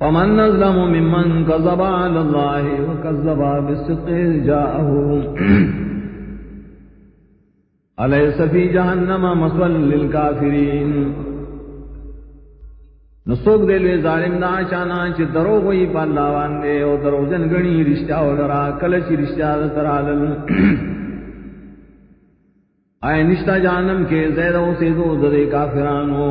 فمن نظلم ممن كذب على الله وكذب بالصدق جاءه أليس في جهنم مسوى للكافرين نسوک دے لیے ظالم دا چانا چی درو گوئی پا اللہ واندے او درو جن گنی رشتہ و لرا کلچی رشتہ دا ترالل آئے نشتہ جانم کے زید و سیدو دے کافرانو۔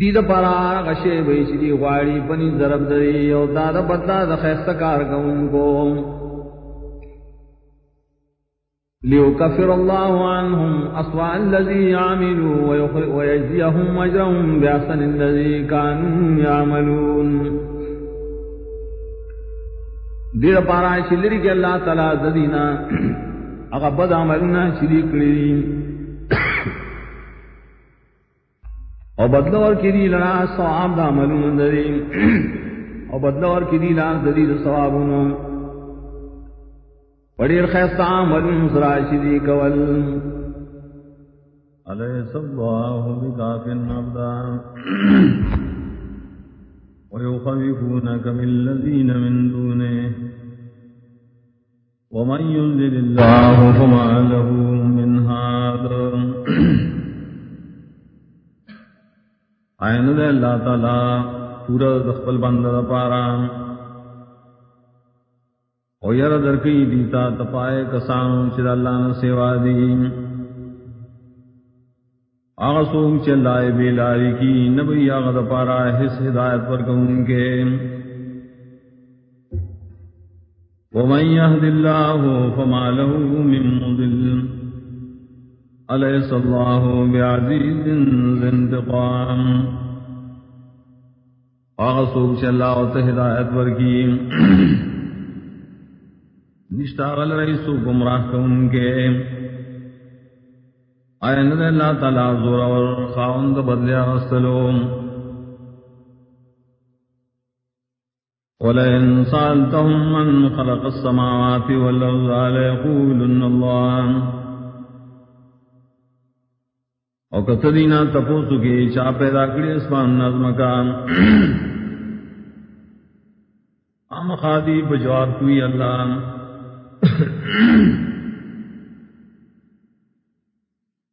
دید پارا غشے بیچ دی غاڑی پنی ضرب دری او داد بدلا دا خیستکار کون کو. لیوکفر اللہ عنہم اسوأ الذی عاملوا ویجزیہم اجرہم بیاسن الذی کانوا یعملون. دیر پارا چلری کے اللہ تعالی ددینا اگا بد عملنا چلی کری او بدلو اور کری لڑا ثواب دا عملون دری. او بدلو اور کری لا دری دا ثوابونو پڑیر خیستا عملون سرا چلی کول. أليس الله بكاف عبدا ويخوفونك بالذين من دونه. ومن ينزل الله فما له من هذا آئین دے اللہ تعالی، پورا دخل بند دا پارا۔ او یر درکی دیتا تپائے کسانو چر اللہ نے سیوا دی۔ آغا سوک چلائے بے لاری کی، نبی آغا دا پارا حس ہدایت پر کون کے۔ ومن يهد الله فما له من مضل۔ أليس الله بعزيز ذي انتقام؟ آغا سوک چلا و ہدایت پر کی نشتا غل رئیسو گمراہ کون کے. آئین دے اللہ تعالیٰ زور اور خاوند بدلیا غسلوم ولئن سألتهم من خلق السماوات والأرض ليقولن الله. او کتدینا تپوسو کی چا پیدا کری اسمان نظم کا ام خادی بجواب کوئی اللہ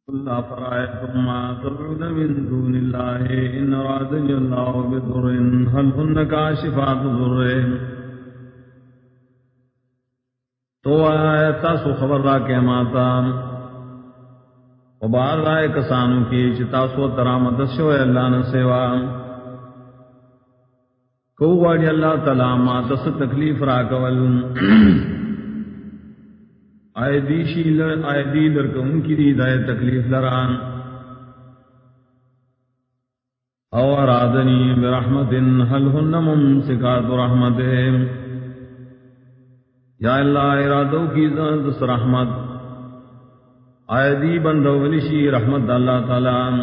قل أفرأيتم ما تدعون من دون الله إن أرادني الله بضر هل هن كاشفات ضره تو آیا تاسو خبر را کے ماتا؟ و بار رائے کسانو کی چتاسو ترامت شو اللہ نے سیوا۔ کو واڑی اللہ تعالی ما تس تکلیف را کول۔ آئے دیشی لر آئے دی لرک ان کی دی دائے تکلیف لران۔ او ارادنی برحمت حل ہن ممسکات رحمت یا اللہ، ارادو کی زند رحمت۔ آئے دی رحمت اللہ تعالی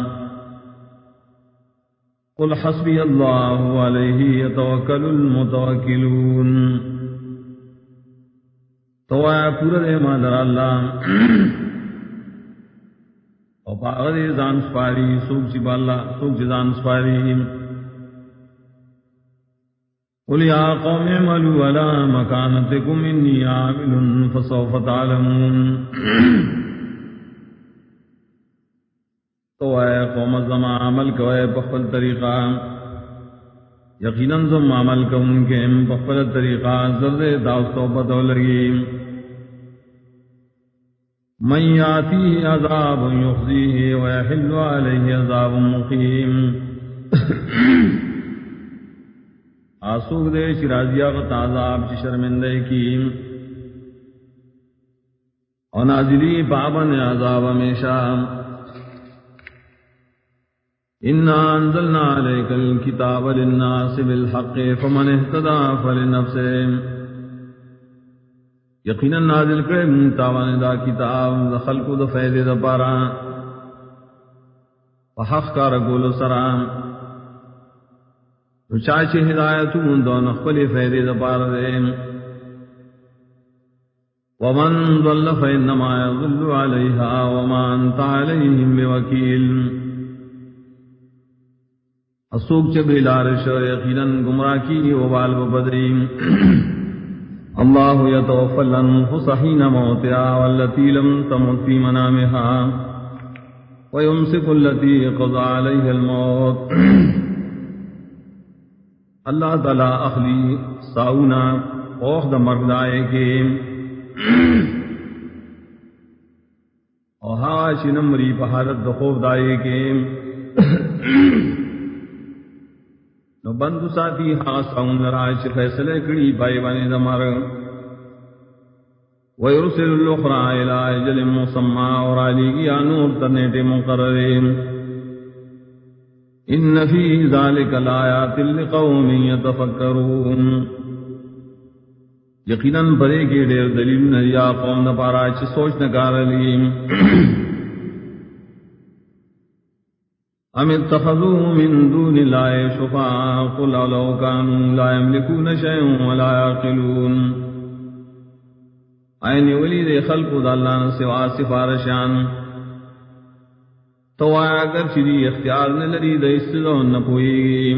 قل حسبی اللہ علیہ یتوکل المتوکلون۔ تو آیا پورا دے مادر اللہ۔ او پاغ دے زان سپاری سوک جی چی بالا سوک چی زان سپاری قل یا قوم عملوا علا مکانتکم انی عامل فسوف تعلمون۔ تو آیا قوم زمان عمل کوئے پخفل طریقہ یقیناً زم عمل کو ان کے پخفل طریقہ زرد داستو بدو لگی من ياتيه عذاب يخزيه ويحل عليه عذاب مقيم آسوک دے شرازیہ غت عذاب چی شرمندے کی اور نازلی بابن عذاب ہمیشہ. إنا أنزلنا عليك الكتاب للناس بالحق فمن اهتدى فلنفسه یقینا نازل کرے منتاوان دا کتاب دا خلق دا فیدے دا پارا وحق کا رگول سرام تو چاچے ہدایت من دو نخبل فیدے دا پارا دے ومن ضل فإنما يضل عليها وما أنت عليهم بوكيل اسوک چبی لارش یقینا گمراہ کی وبال وبدریم اللہ يتوفى الأنفس حين موتها والتي لم تمت في منامها ويمسك التي قضى عليها الموت۔ اللہ تعالی اخلی ساؤنا اوخ دا مرد آئے کے۔ اور ہا چنمری پہارت دا خوف دائے کے۔ نو بندو ساتھی ہا ساؤن لراج فیصلے کڑی بائی بانی دا مرد ويرسل الأخرى إلى أجل مسمى ورالي نور تنيت مقررين. إن في ذلك الآيات لقوم يتفكرون. یقیناً بڑے کے ڈیر دلیل نریا قوم نہ پارا چ سوچ نہ کار ام اتخذوا من دون الله شفعاء قل لو كانوا لا يملكون شيئا ولا يعقلون۔ آئین ولی دے خلق دا اللہ نے سوا سفارشان تو آیا اگر چلی اختیار نے لری دے اس سے نہ پوئی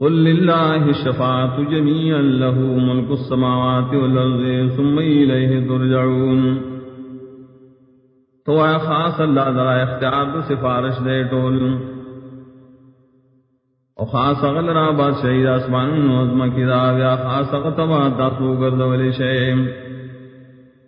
قل للہ الشفاعت جميعا له ملک السماوات والارض ثم الیہ ترجعون تو آیا خاص اللہ ذرا اختیار دے سفارش دے ٹول۔ او خاص اغل را بادشاہی دا اسمان نوزمہ کی دا، یا خاص اغتبا تاسو گردولی شہید